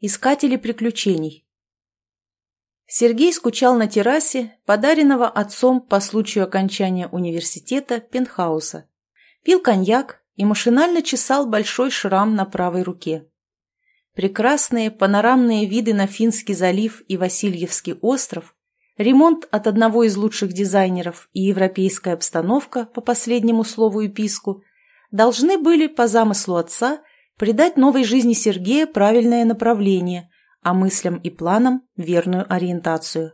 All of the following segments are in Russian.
Искатели приключений. Сергей скучал на террасе, подаренного отцом по случаю окончания университета пентхауса. Пил коньяк и машинально чесал большой шрам на правой руке. Прекрасные панорамные виды на Финский залив и Васильевский остров, ремонт от одного из лучших дизайнеров и европейская обстановка, по последнему слову и писку, должны были, по замыслу отца, придать новой жизни Сергея правильное направление, а мыслям и планам верную ориентацию.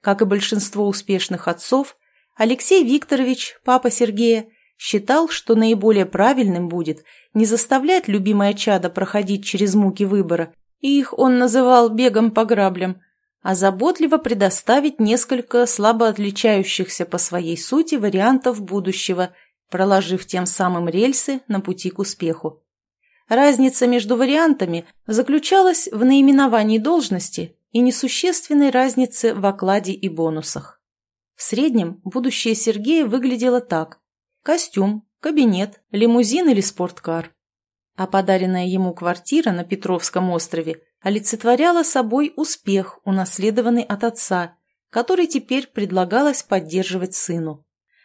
Как и большинство успешных отцов, Алексей Викторович, папа Сергея, считал, что наиболее правильным будет не заставлять любимое чадо проходить через муки выбора, и их он называл бегом по граблям, а заботливо предоставить несколько слабо отличающихся по своей сути вариантов будущего, проложив тем самым рельсы на пути к успеху. Разница между вариантами заключалась в наименовании должности и несущественной разнице в окладе и бонусах. В среднем будущее Сергея выглядело так. Костюм, кабинет, лимузин или спорткар. А подаренная ему квартира на Петровском острове олицетворяла собой успех, унаследованный от отца, который теперь предлагалось поддерживать сыну.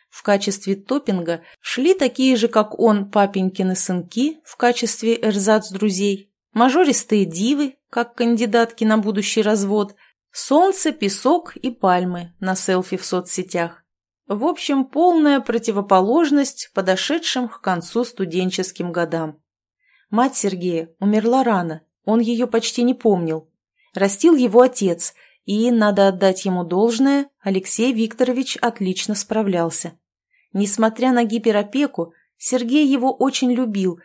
В качестве топпинга шли такие же, как он, папенькины сынки в качестве эрзац-друзей, мажористые дивы, как кандидатки на будущий развод, солнце, песок и пальмы на селфи в соцсетях. В общем, полная противоположность подошедшим к концу студенческим годам. Мать Сергея умерла рано, он ее почти не помнил. Растил его отец, и, надо отдать ему должное, Алексей Викторович отлично справлялся. Несмотря на гиперопеку, Сергей его очень любил,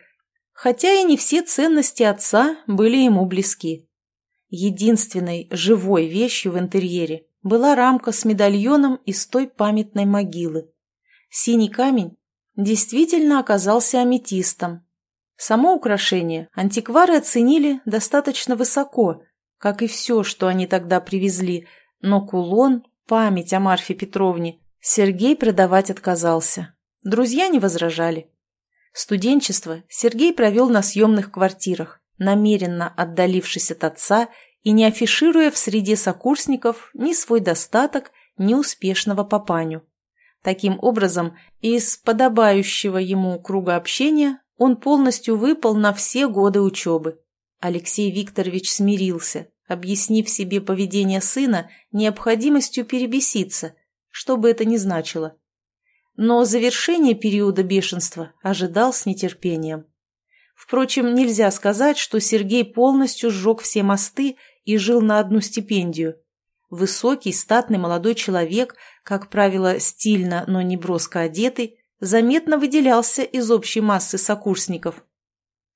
хотя и не все ценности отца были ему близки. Единственной живой вещью в интерьере была рамка с медальоном из той памятной могилы. Синий камень действительно оказался аметистом. Само украшение антиквары оценили достаточно высоко, как и все, что они тогда привезли, но кулон, память о Марфе Петровне, Сергей продавать отказался. Друзья не возражали. Студенчество Сергей провел на съемных квартирах, намеренно отдалившись от отца и не афишируя в среде сокурсников ни свой достаток, ни успешного папаню. Таким образом, из подобающего ему круга общения он полностью выпал на все годы учебы. Алексей Викторович смирился, объяснив себе поведение сына необходимостью перебеситься – что бы это ни значило. Но завершение периода бешенства ожидал с нетерпением. Впрочем, нельзя сказать, что Сергей полностью сжег все мосты и жил на одну стипендию. Высокий, статный молодой человек, как правило, стильно, но не броско одетый, заметно выделялся из общей массы сокурсников.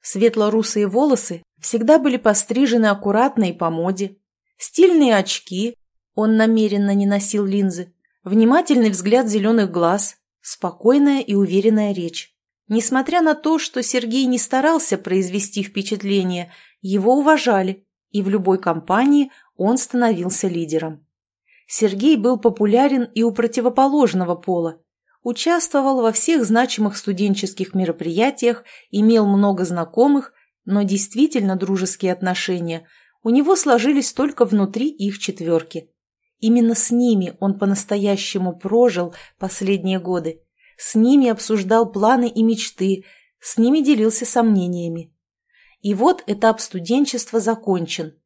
Светло-русые волосы всегда были пострижены аккуратно и по моде. Стильные очки, он намеренно не носил линзы, Внимательный взгляд зеленых глаз, спокойная и уверенная речь. Несмотря на то, что Сергей не старался произвести впечатление, его уважали, и в любой компании он становился лидером. Сергей был популярен и у противоположного пола, участвовал во всех значимых студенческих мероприятиях, имел много знакомых, но действительно дружеские отношения у него сложились только внутри их четверки. Именно с ними он по-настоящему прожил последние годы. С ними обсуждал планы и мечты, с ними делился сомнениями. И вот этап студенчества закончен.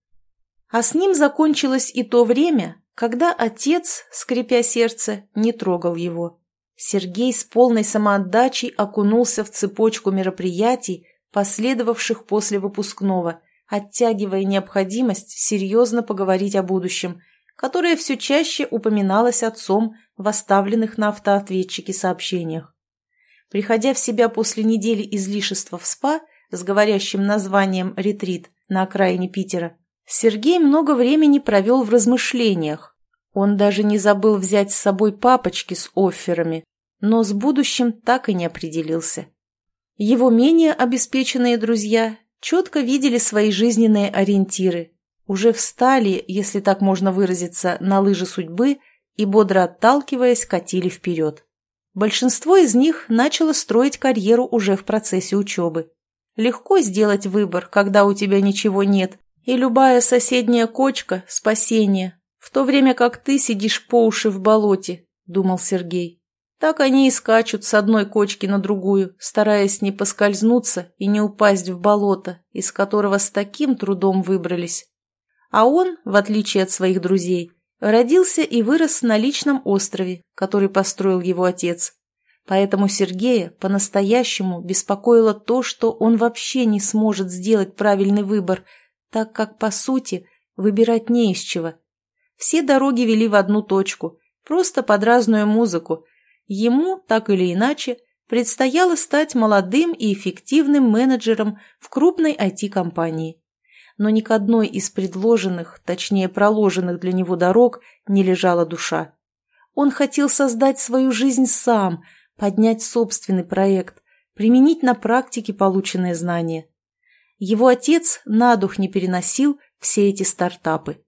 А с ним закончилось и то время, когда отец, скрипя сердце, не трогал его. Сергей с полной самоотдачей окунулся в цепочку мероприятий, последовавших после выпускного, оттягивая необходимость серьезно поговорить о будущем – которое все чаще упоминалось отцом в оставленных на автоответчике сообщениях. Приходя в себя после недели излишества в СПА с говорящим названием «Ретрит» на окраине Питера, Сергей много времени провел в размышлениях. Он даже не забыл взять с собой папочки с офферами, но с будущим так и не определился. Его менее обеспеченные друзья четко видели свои жизненные ориентиры уже встали, если так можно выразиться, на лыжи судьбы и, бодро отталкиваясь, катили вперед. Большинство из них начало строить карьеру уже в процессе учебы. Легко сделать выбор, когда у тебя ничего нет, И любая соседняя кочка — спасение, в то время как ты сидишь по уши в болоте, — думал Сергей. Так они и скачут с одной кочки на другую, стараясь не поскользнуться и не упасть в болото, из которого с таким трудом выбрались. А он, в отличие от своих друзей, родился и вырос на личном острове, который построил его отец. Поэтому Сергея по-настоящему беспокоило то, что он вообще не сможет сделать правильный выбор, так как, по сути, выбирать не из чего. Все дороги вели в одну точку, просто под разную музыку, Ему, так или иначе, предстояло стать молодым и эффективным менеджером в крупной IT-компании. Но ни к одной из предложенных, точнее проложенных для него дорог, не лежала душа. Он хотел создать свою жизнь сам, поднять собственный проект, применить на практике полученные знания. Его отец на дух не переносил все эти стартапы.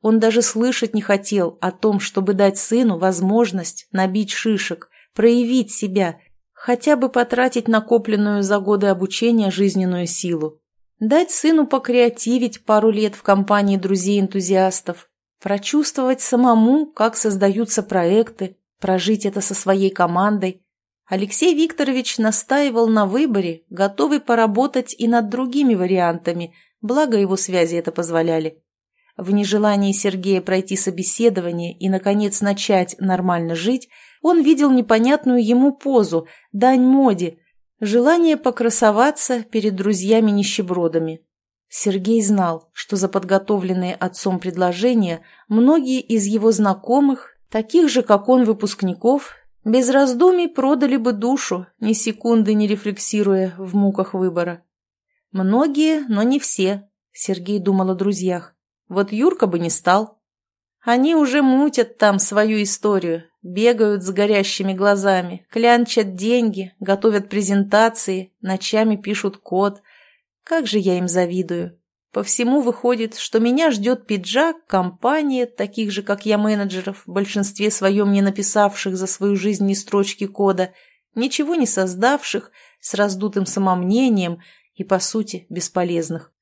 Он даже слышать не хотел о том, чтобы дать сыну возможность набить шишек, проявить себя, хотя бы потратить накопленную за годы обучения жизненную силу. Дать сыну покреативить пару лет в компании друзей-энтузиастов, прочувствовать самому, как создаются проекты, прожить это со своей командой. Алексей Викторович настаивал на выборе, готовый поработать и над другими вариантами, благо его связи это позволяли. В нежелании Сергея пройти собеседование и, наконец, начать нормально жить, он видел непонятную ему позу, дань моде, желание покрасоваться перед друзьями-нищебродами. Сергей знал, что за подготовленные отцом предложения многие из его знакомых, таких же, как он, выпускников, без раздумий продали бы душу, ни секунды не рефлексируя в муках выбора. Многие, но не все, Сергей думал о друзьях. Вот Юрка бы не стал. Они уже мутят там свою историю, бегают с горящими глазами, клянчат деньги, готовят презентации, ночами пишут код. Как же я им завидую. По всему выходит, что меня ждет пиджак, компания, таких же, как я, менеджеров, в большинстве своем не написавших за свою жизнь ни строчки кода, ничего не создавших, с раздутым самомнением и, по сути, бесполезных.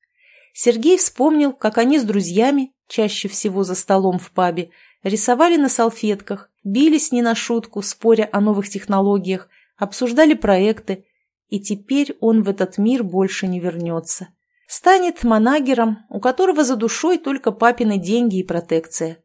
Сергей вспомнил, как они с друзьями, чаще всего за столом в пабе, рисовали на салфетках, бились не на шутку, споря о новых технологиях, обсуждали проекты, и теперь он в этот мир больше не вернется. Станет манагером, у которого за душой только папины деньги и протекция.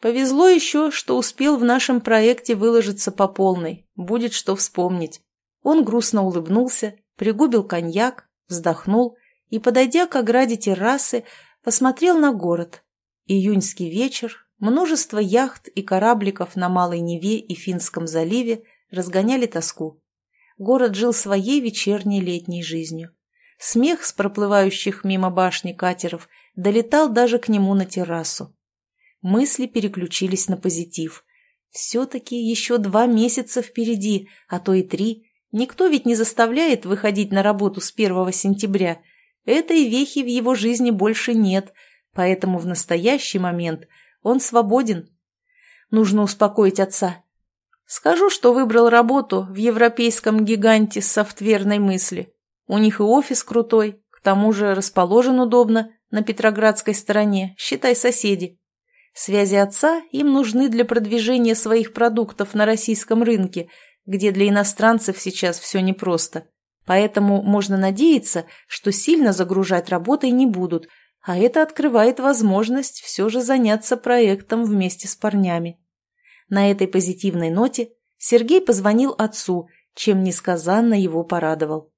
Повезло еще, что успел в нашем проекте выложиться по полной, будет что вспомнить. Он грустно улыбнулся, пригубил коньяк, вздохнул и, подойдя к ограде террасы, посмотрел на город. Июньский вечер, множество яхт и корабликов на Малой Неве и Финском заливе разгоняли тоску. Город жил своей вечерней летней жизнью. Смех с проплывающих мимо башни катеров долетал даже к нему на террасу. Мысли переключились на позитив. Все-таки еще два месяца впереди, а то и три. Никто ведь не заставляет выходить на работу с первого сентября – Этой вехи в его жизни больше нет, поэтому в настоящий момент он свободен. Нужно успокоить отца. Скажу, что выбрал работу в европейском гиганте софтверной мысли. У них и офис крутой, к тому же расположен удобно, на Петроградской стороне, считай соседи. Связи отца им нужны для продвижения своих продуктов на российском рынке, где для иностранцев сейчас все непросто. Поэтому можно надеяться, что сильно загружать работой не будут, а это открывает возможность все же заняться проектом вместе с парнями. На этой позитивной ноте Сергей позвонил отцу, чем несказанно его порадовал.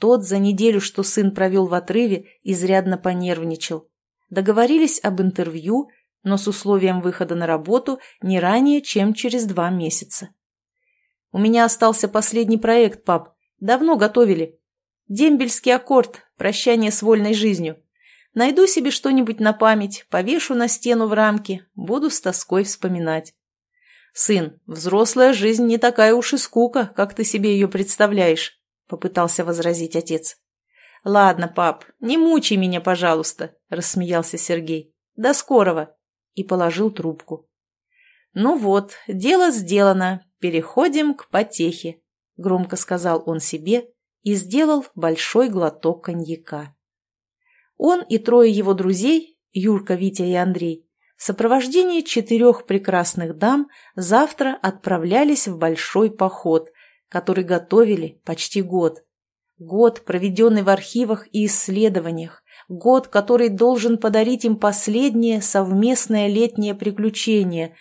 Тот за неделю, что сын провел в отрыве, изрядно понервничал. Договорились об интервью, но с условием выхода на работу не ранее, чем через два месяца. «У меня остался последний проект, пап», Давно готовили. Дембельский аккорд, прощание с вольной жизнью. Найду себе что-нибудь на память, повешу на стену в рамке, буду с тоской вспоминать. «Сын, взрослая жизнь не такая уж и скука, как ты себе ее представляешь», — попытался возразить отец. «Ладно, пап, не мучай меня, пожалуйста», — рассмеялся Сергей. «До скорого!» и положил трубку. «Ну вот, дело сделано, переходим к потехе». — громко сказал он себе и сделал большой глоток коньяка. Он и трое его друзей, Юрка, Витя и Андрей, в сопровождении четырех прекрасных дам завтра отправлялись в большой поход, который готовили почти год. Год, проведенный в архивах и исследованиях, год, который должен подарить им последнее совместное летнее приключение.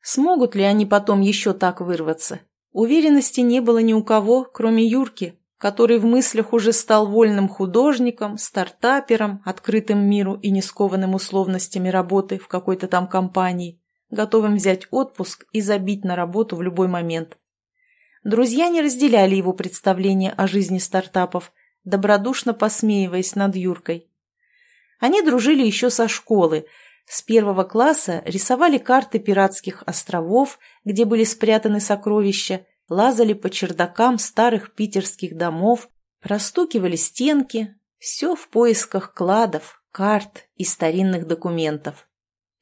Смогут ли они потом еще так вырваться? Уверенности не было ни у кого, кроме Юрки, который в мыслях уже стал вольным художником, стартапером, открытым миру и не скованным условностями работы в какой-то там компании, готовым взять отпуск и забить на работу в любой момент. Друзья не разделяли его представления о жизни стартапов, добродушно посмеиваясь над Юркой. Они дружили еще со школы, с первого класса рисовали карты пиратских островов, где были спрятаны сокровища, лазали по чердакам старых питерских домов, простукивали стенки, все в поисках кладов, карт и старинных документов.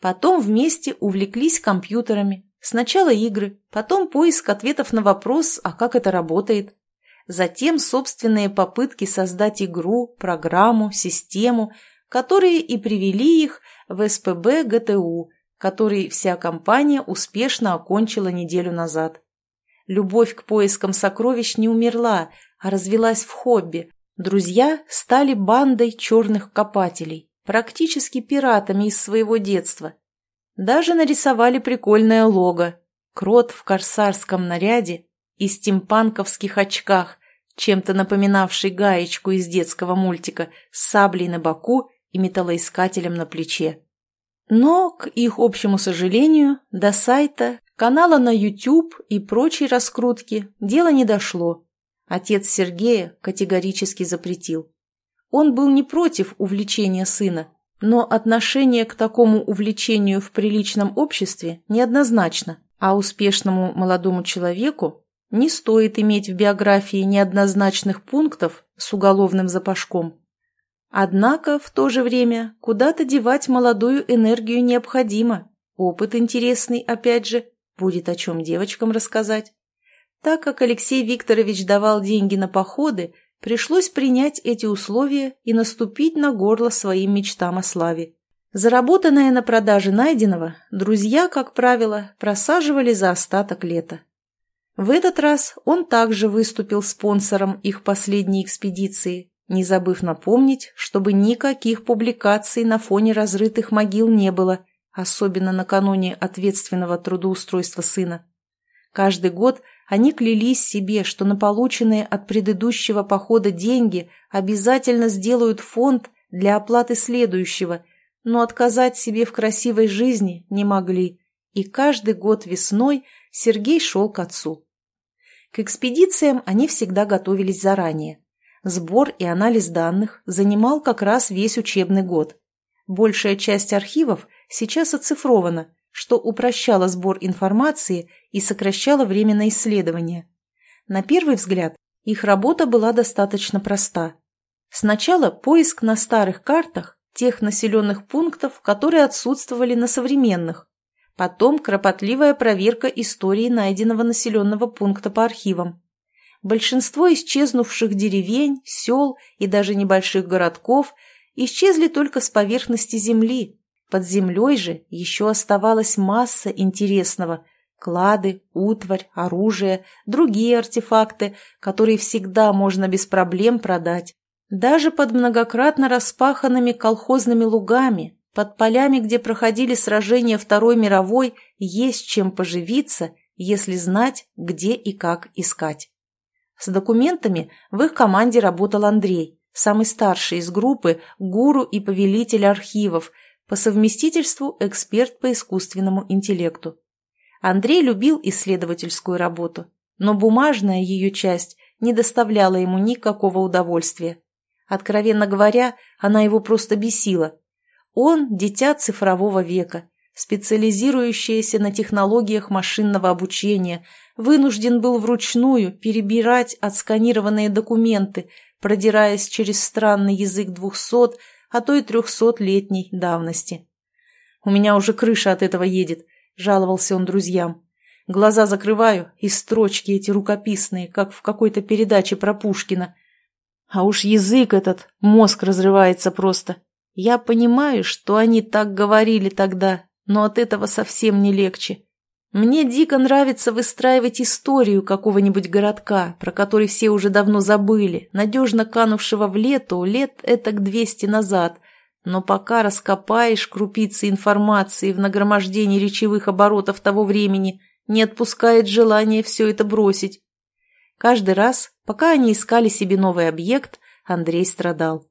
Потом вместе увлеклись компьютерами. Сначала игры, потом поиск ответов на вопрос, а как это работает. Затем собственные попытки создать игру, программу, систему, которые и привели их в СПБ ГТУ, который вся компания успешно окончила неделю назад. Любовь к поискам сокровищ не умерла, а развелась в хобби. Друзья стали бандой черных копателей, практически пиратами из своего детства. Даже нарисовали прикольное лого. Крот в корсарском наряде и стимпанковских очках, чем-то напоминавший гаечку из детского мультика с саблей на боку и металлоискателем на плече. Но, к их общему сожалению, до сайта, канала на YouTube и прочей раскрутки дело не дошло. Отец Сергея категорически запретил. Он был не против увлечения сына, но отношение к такому увлечению в приличном обществе неоднозначно, а успешному молодому человеку не стоит иметь в биографии неоднозначных пунктов с уголовным запашком. Однако в то же время куда-то девать молодую энергию необходимо. Опыт интересный, опять же, будет о чем девочкам рассказать. Так как Алексей Викторович давал деньги на походы, пришлось принять эти условия и наступить на горло своим мечтам о славе. Заработанное на продаже найденного друзья, как правило, просаживали за остаток лета. В этот раз он также выступил спонсором их последней экспедиции, не забыв напомнить, чтобы никаких публикаций на фоне разрытых могил не было, особенно накануне ответственного трудоустройства сына. Каждый год они клялись себе, что на полученные от предыдущего похода деньги обязательно сделают фонд для оплаты следующего, но отказать себе в красивой жизни не могли, и каждый год весной Сергей шел к отцу. К экспедициям они всегда готовились заранее. Сбор и анализ данных занимал как раз весь учебный год. Большая часть архивов сейчас оцифрована, что упрощало сбор информации и сокращало время на исследование. На первый взгляд, их работа была достаточно проста. Сначала поиск на старых картах тех населенных пунктов, которые отсутствовали на современных. Потом кропотливая проверка истории найденного населенного пункта по архивам. Большинство исчезнувших деревень, сел и даже небольших городков исчезли только с поверхности земли. Под землей же еще оставалась масса интересного – клады, утварь, оружие, другие артефакты, которые всегда можно без проблем продать. Даже под многократно распаханными колхозными лугами, под полями, где проходили сражения Второй мировой, есть чем поживиться, если знать, где и как искать. С документами в их команде работал Андрей, самый старший из группы, гуру и повелитель архивов, по совместительству эксперт по искусственному интеллекту. Андрей любил исследовательскую работу, но бумажная ее часть не доставляла ему никакого удовольствия. Откровенно говоря, она его просто бесила. Он – дитя цифрового века, специализирующееся на технологиях машинного обучения – вынужден был вручную перебирать отсканированные документы, продираясь через странный язык двухсот, а то и трехсотлетней давности. «У меня уже крыша от этого едет», — жаловался он друзьям. «Глаза закрываю, и строчки эти рукописные, как в какой-то передаче про Пушкина. А уж язык этот, мозг разрывается просто. Я понимаю, что они так говорили тогда, но от этого совсем не легче. Мне дико нравится выстраивать историю какого-нибудь городка, про который все уже давно забыли, надежно канувшего в лету лет этак двести назад. Но пока раскопаешь крупицы информации в нагромождении речевых оборотов того времени, не отпускает желание все это бросить. Каждый раз, пока они искали себе новый объект, Андрей страдал.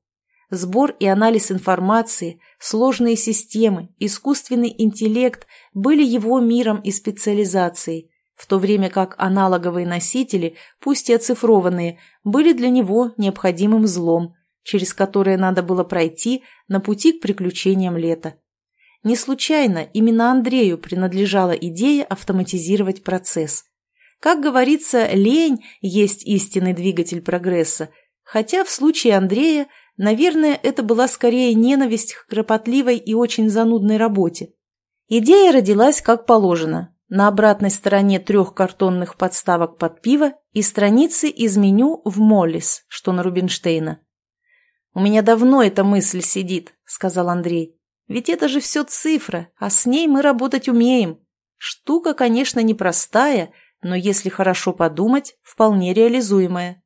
Сбор и анализ информации, сложные системы, искусственный интеллект были его миром и специализацией, в то время как аналоговые носители, пусть и оцифрованные, были для него необходимым злом, через которое надо было пройти на пути к приключениям лета. Не случайно именно Андрею принадлежала идея автоматизировать процесс – как говорится, лень есть истинный двигатель прогресса, хотя в случае Андрея, наверное, это была скорее ненависть к кропотливой и очень занудной работе. Идея родилась как положено. На обратной стороне трех картонных подставок под пиво и страницы из меню в Моллис, что на Рубинштейна. «У меня давно эта мысль сидит», — сказал Андрей. «Ведь это же все цифра, а с ней мы работать умеем. Штука, конечно, непростая, но если хорошо подумать, вполне реализуемая.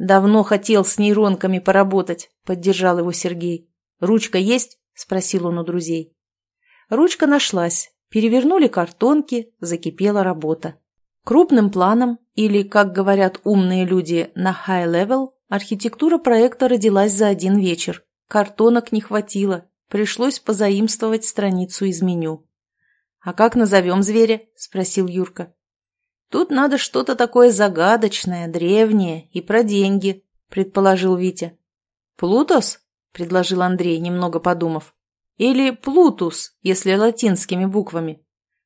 «Давно хотел с нейронками поработать», — поддержал его Сергей. «Ручка есть?» — спросил он у друзей. Ручка нашлась. Перевернули картонки, закипела работа. Крупным планом, или, как говорят умные люди, на high level, архитектура проекта родилась за один вечер. Картонок не хватило, пришлось позаимствовать страницу из меню. «А как назовем зверя?» – спросил Юрка. Тут надо что-то такое загадочное, древнее и про деньги, предположил Витя. Плутос? предложил Андрей, немного подумав. Или Плутус, если латинскими буквами.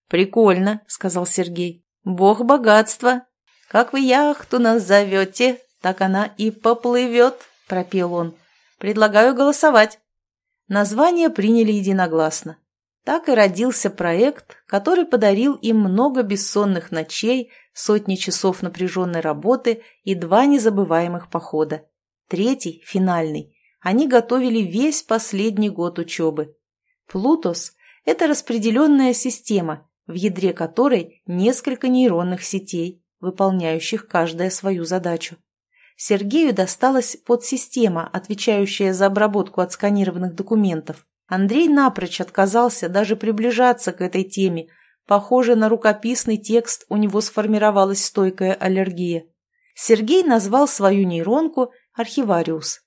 Прикольно, сказал Сергей. Бог богатства. Как вы яхту назовете, так она и поплывет, пропел он. Предлагаю голосовать. Название приняли единогласно. Так и родился проект, который подарил им много бессонных ночей, сотни часов напряженной работы и два незабываемых похода. Третий, финальный, они готовили весь последний год учебы. Плутос – это распределенная система, в ядре которой несколько нейронных сетей, выполняющих каждая свою задачу. Сергею досталась подсистема, отвечающая за обработку отсканированных документов. Андрей напрочь отказался даже приближаться к этой теме. Похоже, на рукописный текст у него сформировалась стойкая аллергия. Сергей назвал свою нейронку «Архивариус».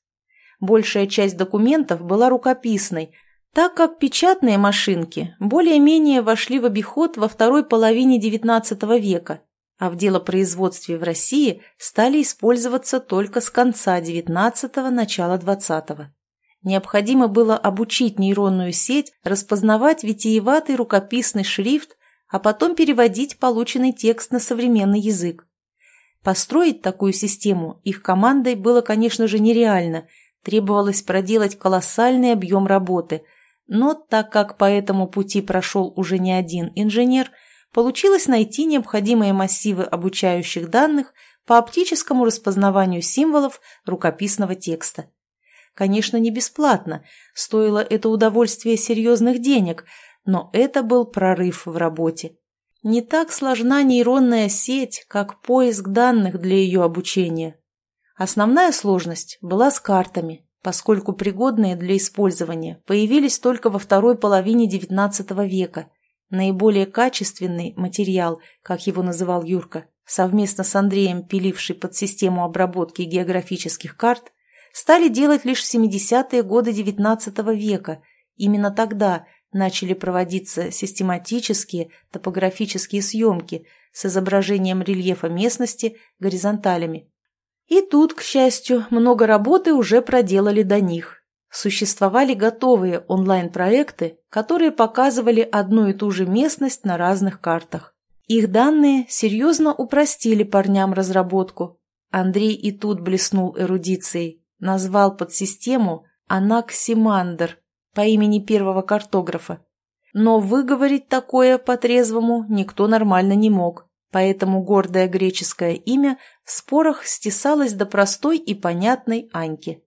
Большая часть документов была рукописной, так как печатные машинки более-менее вошли в обиход во второй половине XIX века, а в делопроизводстве в России стали использоваться только с конца XIX – начала XX. Необходимо было обучить нейронную сеть распознавать витиеватый рукописный шрифт, а потом переводить полученный текст на современный язык. Построить такую систему их командой было, конечно же, нереально, требовалось проделать колоссальный объем работы, но так как по этому пути прошел уже не один инженер, получилось найти необходимые массивы обучающих данных по оптическому распознаванию символов рукописного текста. Конечно, не бесплатно, стоило это удовольствие серьезных денег, но это был прорыв в работе. Не так сложна нейронная сеть, как поиск данных для ее обучения. Основная сложность была с картами, поскольку пригодные для использования появились только во второй половине XIX века. Наиболее качественный материал, как его называл Юрка, совместно с Андреем, пиливший под систему обработки географических карт, стали делать лишь в 70-е годы XIX века. Именно тогда начали проводиться систематические топографические съемки с изображением рельефа местности горизонталями. И тут, к счастью, много работы уже проделали до них. Существовали готовые онлайн-проекты, которые показывали одну и ту же местность на разных картах. Их данные серьезно упростили парням разработку. Андрей и тут блеснул эрудицией назвал подсистему Анаксимандр по имени первого картографа. Но выговорить такое по-трезвому никто нормально не мог. поэтому гордое греческое имя в спорах стесалось до простой и понятной Аньки.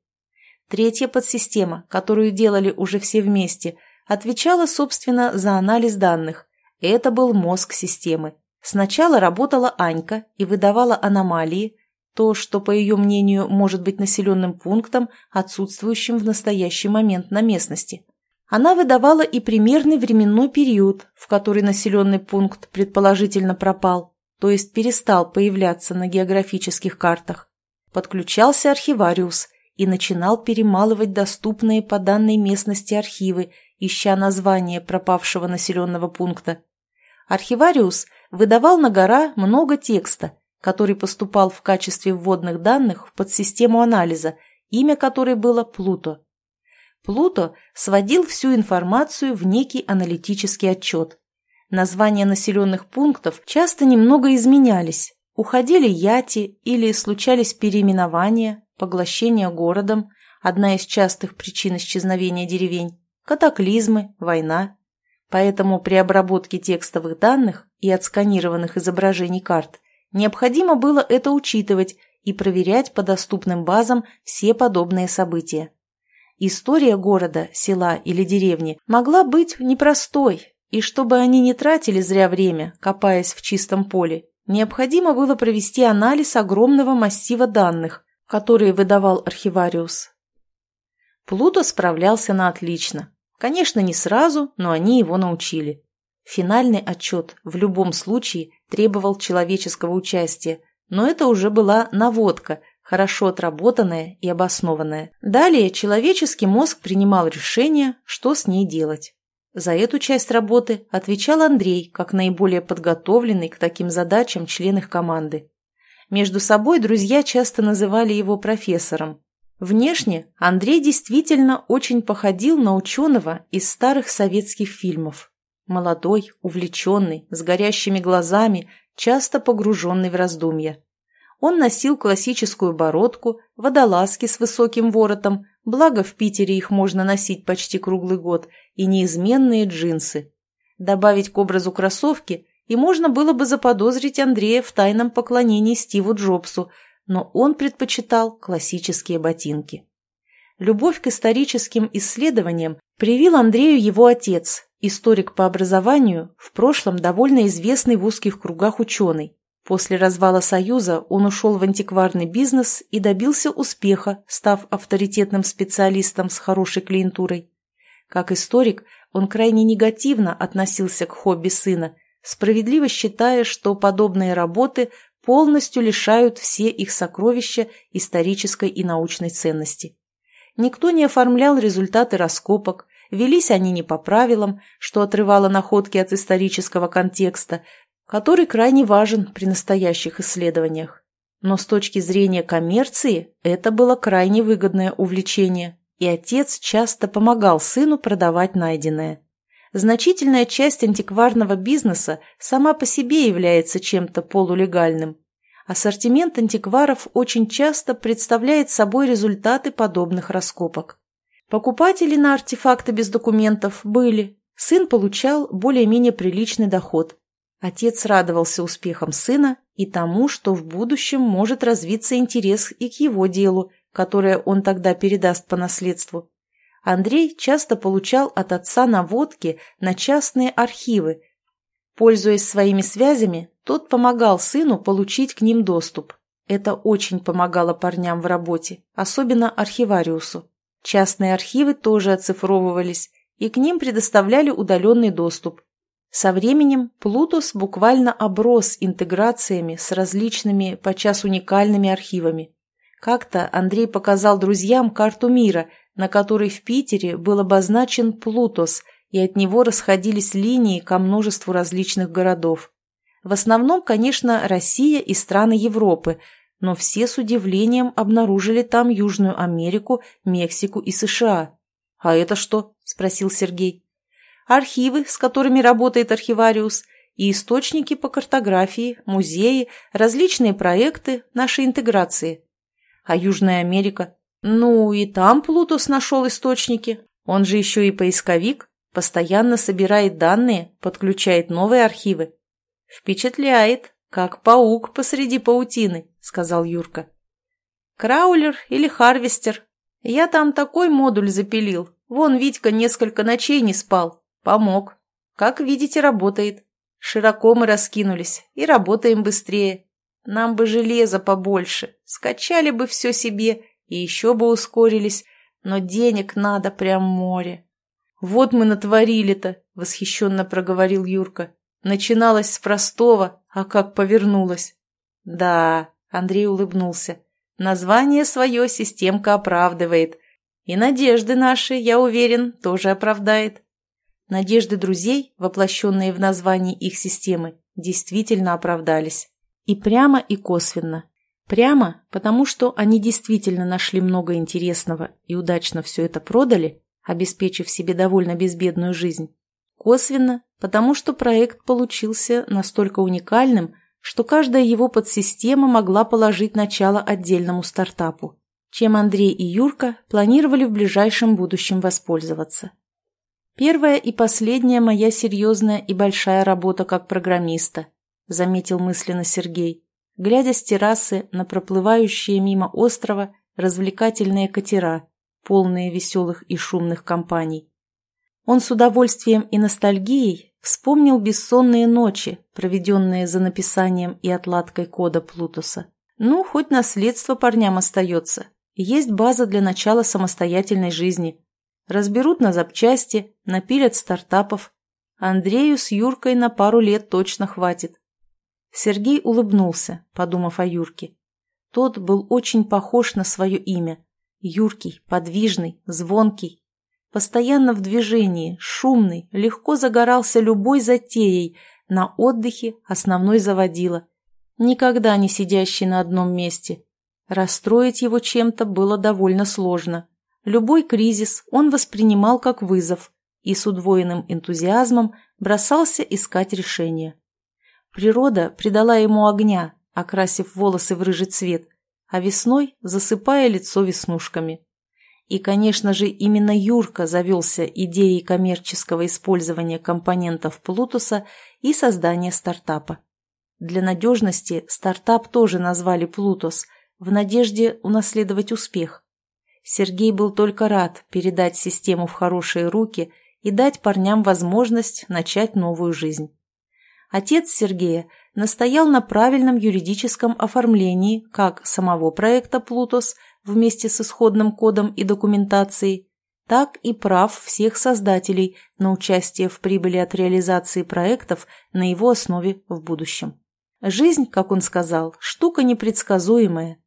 Третья подсистема, которую делали уже все вместе, отвечала, собственно, за анализ данных. Это был мозг системы. Сначала работала Анька и выдавала аномалии, то, что, по ее мнению, может быть населенным пунктом, отсутствующим в настоящий момент на местности. Она выдавала и примерный временной период, в который населенный пункт предположительно пропал, то есть перестал появляться на географических картах. Подключался архивариус и начинал перемалывать доступные по данной местности архивы, ища название пропавшего населенного пункта. Архивариус выдавал на гора много текста, который поступал в качестве вводных данных в подсистему анализа, имя которой было Плуто. Плуто сводил всю информацию в некий аналитический отчет. Названия населенных пунктов часто немного изменялись. Уходили яти или случались переименования, поглощение городом, одна из частых причин исчезновения деревень, катаклизмы, война. Поэтому при обработке текстовых данных и отсканированных изображений карт необходимо было это учитывать и проверять по доступным базам все подобные события. История города, села или деревни могла быть непростой, и чтобы они не тратили зря время, копаясь в чистом поле, необходимо было провести анализ огромного массива данных, которые выдавал архивариус. Плуто справлялся на отлично. Конечно, не сразу, но они его научили. Финальный отчет в любом случае требовал человеческого участия, но это уже была наводка, хорошо отработанная и обоснованная. Далее человеческий мозг принимал решение, что с ней делать. За эту часть работы отвечал Андрей, как наиболее подготовленный к таким задачам член их команды. Между собой друзья часто называли его профессором. Внешне Андрей действительно очень походил на ученого из старых советских фильмов. Молодой, увлеченный, с горящими глазами, часто погруженный в раздумья. Он носил классическую бородку, водолазки с высоким воротом, благо в Питере их можно носить почти круглый год, и неизменные джинсы. Добавить к образу кроссовки, и можно было бы заподозрить Андрея в тайном поклонении Стиву Джобсу, но он предпочитал классические ботинки. Любовь к историческим исследованиям привил Андрею его отец, историк по образованию, в прошлом довольно известный в узких кругах ученый, После развала Союза он ушел в антикварный бизнес и добился успеха, став авторитетным специалистом с хорошей клиентурой. Как историк, он крайне негативно относился к хобби сына, справедливо считая, что подобные работы полностью лишают все их сокровища исторической и научной ценности. Никто не оформлял результаты раскопок, велись они не по правилам, что отрывало находки от исторического контекста, который крайне важен при настоящих исследованиях. Но с точки зрения коммерции это было крайне выгодное увлечение, и отец часто помогал сыну продавать найденное. Значительная часть антикварного бизнеса сама по себе является чем-то полулегальным. Ассортимент антикваров очень часто представляет собой результаты подобных раскопок. Покупатели на артефакты без документов были. Сын получал более-менее приличный доход, Отец радовался успехам сына и тому, что в будущем может развиться интерес и к его делу, которое он тогда передаст по наследству. Андрей часто получал от отца наводки на частные архивы. Пользуясь своими связями, тот помогал сыну получить к ним доступ. Это очень помогало парням в работе, особенно архивариусу. Частные архивы тоже оцифровывались, и к ним предоставляли удаленный доступ, со временем Плутус буквально оброс интеграциями с различными, подчас уникальными архивами. Как-то Андрей показал друзьям карту мира, на которой в Питере был обозначен Плутос, и от него расходились линии ко множеству различных городов. В основном, конечно, Россия и страны Европы, но все с удивлением обнаружили там Южную Америку, Мексику и США. «А это что?» – спросил Сергей архивы, с которыми работает архивариус, и источники по картографии, музеи, различные проекты нашей интеграции. А Южная Америка? Ну, и там Плутус нашел источники. Он же еще и поисковик, постоянно собирает данные, подключает новые архивы. Впечатляет, «Как паук посреди паутины», — сказал Юрка. «Краулер или Харвестер. Я там такой модуль запилил. Вон Витька несколько ночей не спал. Помог. Как видите, работает. Широко мы раскинулись и работаем быстрее. Нам бы железа побольше, скачали бы все себе и еще бы ускорились, но денег надо прям море. Вот мы натворили-то, восхищенно проговорил Юрка. Начиналось с простого, а как повернулось. Да, Андрей улыбнулся. Название свое системка оправдывает. И надежды наши, я уверен, тоже оправдает. Надежды друзей, воплощенные в названии их системы, действительно оправдались. И прямо, и косвенно. Прямо, потому что они действительно нашли много интересного и удачно все это продали, обеспечив себе довольно безбедную жизнь. Косвенно, потому что проект получился настолько уникальным, что каждая его подсистема могла положить начало отдельному стартапу, чем Андрей и Юрка планировали в ближайшем будущем воспользоваться. Первая и последняя моя серьезная и большая работа как программиста, заметил мысленно Сергей, глядя с террасы на проплывающие мимо острова развлекательные катера, полные веселых и шумных компаний. Он с удовольствием и ностальгией вспомнил бессонные ночи, проведенные за написанием и отладкой кода Плутуса. Ну, хоть наследство парням остается. Есть база для начала самостоятельной жизни. Разберут на запчасти, напилят стартапов. Андрею с Юркой на пару лет точно хватит. Сергей улыбнулся, подумав о Юрке. Тот был очень похож на свое имя. Юркий, подвижный, звонкий. Постоянно в движении, шумный, легко загорался любой затеей, на отдыхе основной заводила. Никогда не сидящий на одном месте. Расстроить его чем-то было довольно сложно. Любой кризис он воспринимал как вызов и с удвоенным энтузиазмом бросался искать решения. Природа придала ему огня, окрасив волосы в рыжий цвет, а весной засыпая лицо веснушками. И, конечно же, именно Юрка завелся идеей коммерческого использования компонентов Плутуса и создания стартапа. Для надежности стартап тоже назвали Плутос, в надежде унаследовать успех. Сергей был только рад передать систему в хорошие руки и дать парням возможность начать новую жизнь. Отец Сергея настоял на правильном юридическом оформлении как самого проекта «Плутос» вместе с исходным кодом и документацией, так и прав всех создателей на участие в прибыли от реализации проектов на его основе в будущем. Жизнь, как он сказал, штука непредсказуемая.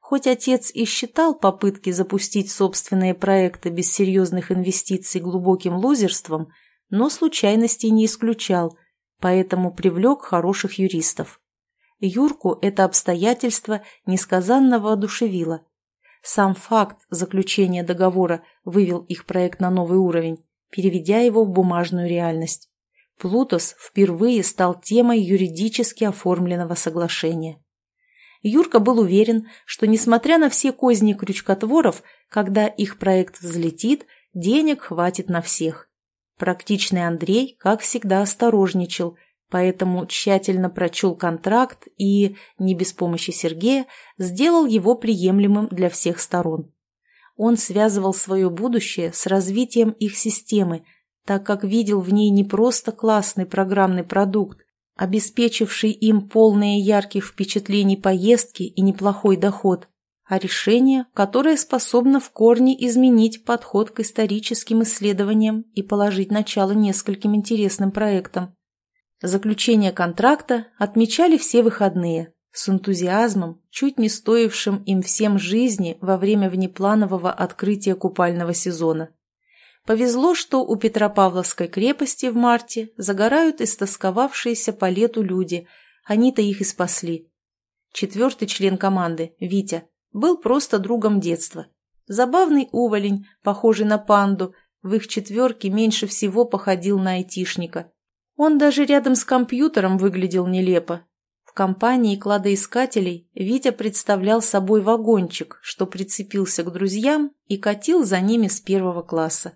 Хоть отец и считал попытки запустить собственные проекты без серьезных инвестиций глубоким лузерством, но случайностей не исключал – поэтому привлек хороших юристов. Юрку это обстоятельство несказанно воодушевило. Сам факт заключения договора вывел их проект на новый уровень, переведя его в бумажную реальность. Плутос впервые стал темой юридически оформленного соглашения. Юрка был уверен, что, несмотря на все козни крючкотворов, когда их проект взлетит, денег хватит на всех. Практичный Андрей, как всегда, осторожничал, поэтому тщательно прочел контракт и, не без помощи Сергея, сделал его приемлемым для всех сторон. Он связывал свое будущее с развитием их системы, так как видел в ней не просто классный программный продукт, обеспечивший им полные ярких впечатлений поездки и неплохой доход, а решение, которое способно в корне изменить подход к историческим исследованиям и положить начало нескольким интересным проектам. Заключение контракта отмечали все выходные, с энтузиазмом, чуть не стоившим им всем жизни во время внепланового открытия купального сезона. Повезло, что у Петропавловской крепости в марте загорают истосковавшиеся по лету люди, они-то их и спасли. Четвертый член команды, Витя, был просто другом детства. Забавный уволень, похожий на панду, в их четверке меньше всего походил на айтишника. Он даже рядом с компьютером выглядел нелепо. В компании кладоискателей Витя представлял собой вагончик, что прицепился к друзьям и катил за ними с первого класса.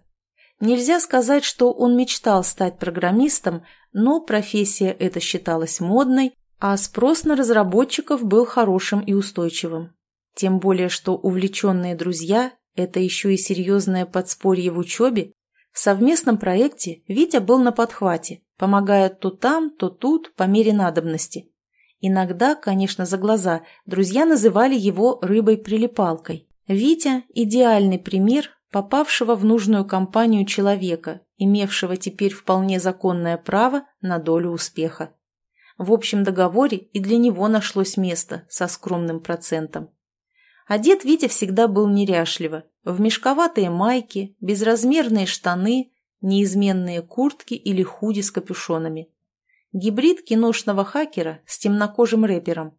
Нельзя сказать, что он мечтал стать программистом, но профессия эта считалась модной, А спрос на разработчиков был хорошим и устойчивым. Тем более, что увлеченные друзья – это еще и серьезное подспорье в учебе. В совместном проекте Витя был на подхвате, помогая то там, то тут по мере надобности. Иногда, конечно, за глаза, друзья называли его рыбой-прилипалкой. Витя – идеальный пример попавшего в нужную компанию человека, имевшего теперь вполне законное право на долю успеха. В общем договоре и для него нашлось место со скромным процентом. Одет Витя всегда был неряшливо, в мешковатые майки, безразмерные штаны, неизменные куртки или худи с капюшонами. Гибрид киношного хакера с темнокожим рэпером.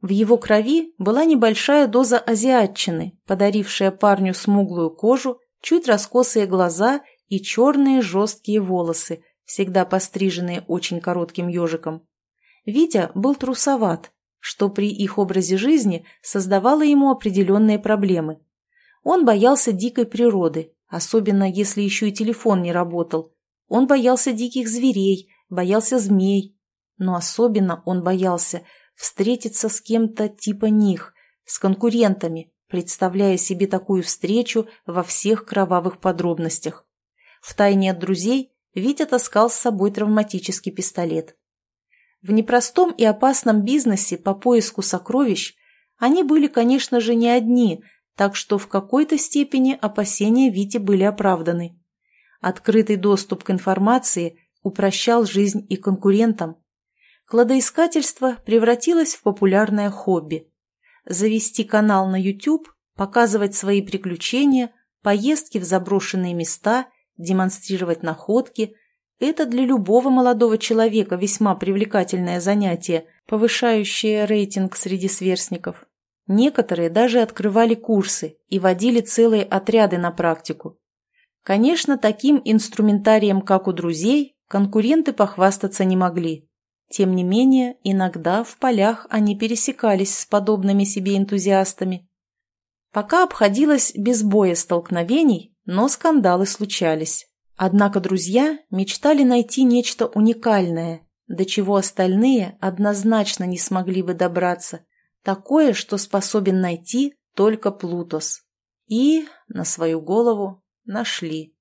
В его крови была небольшая доза азиатчины, подарившая парню смуглую кожу, чуть раскосые глаза и черные жесткие волосы, всегда постриженные очень коротким ежиком. Витя был трусоват, что при их образе жизни создавало ему определенные проблемы. Он боялся дикой природы, особенно если еще и телефон не работал. Он боялся диких зверей, боялся змей. Но особенно он боялся встретиться с кем-то типа них, с конкурентами, представляя себе такую встречу во всех кровавых подробностях. Втайне от друзей Витя таскал с собой травматический пистолет. В непростом и опасном бизнесе по поиску сокровищ они были, конечно же, не одни, так что в какой-то степени опасения Вити были оправданы. Открытый доступ к информации упрощал жизнь и конкурентам. Кладоискательство превратилось в популярное хобби. Завести канал на YouTube, показывать свои приключения, поездки в заброшенные места, демонстрировать находки, это для любого молодого человека весьма привлекательное занятие, повышающее рейтинг среди сверстников. Некоторые даже открывали курсы и водили целые отряды на практику. Конечно, таким инструментарием, как у друзей, конкуренты похвастаться не могли. Тем не менее, иногда в полях они пересекались с подобными себе энтузиастами. Пока обходилось без боя столкновений, но скандалы случались. Однако друзья мечтали найти нечто уникальное, до чего остальные однозначно не смогли бы добраться, такое, что способен найти только Плутос. И, на свою голову, нашли.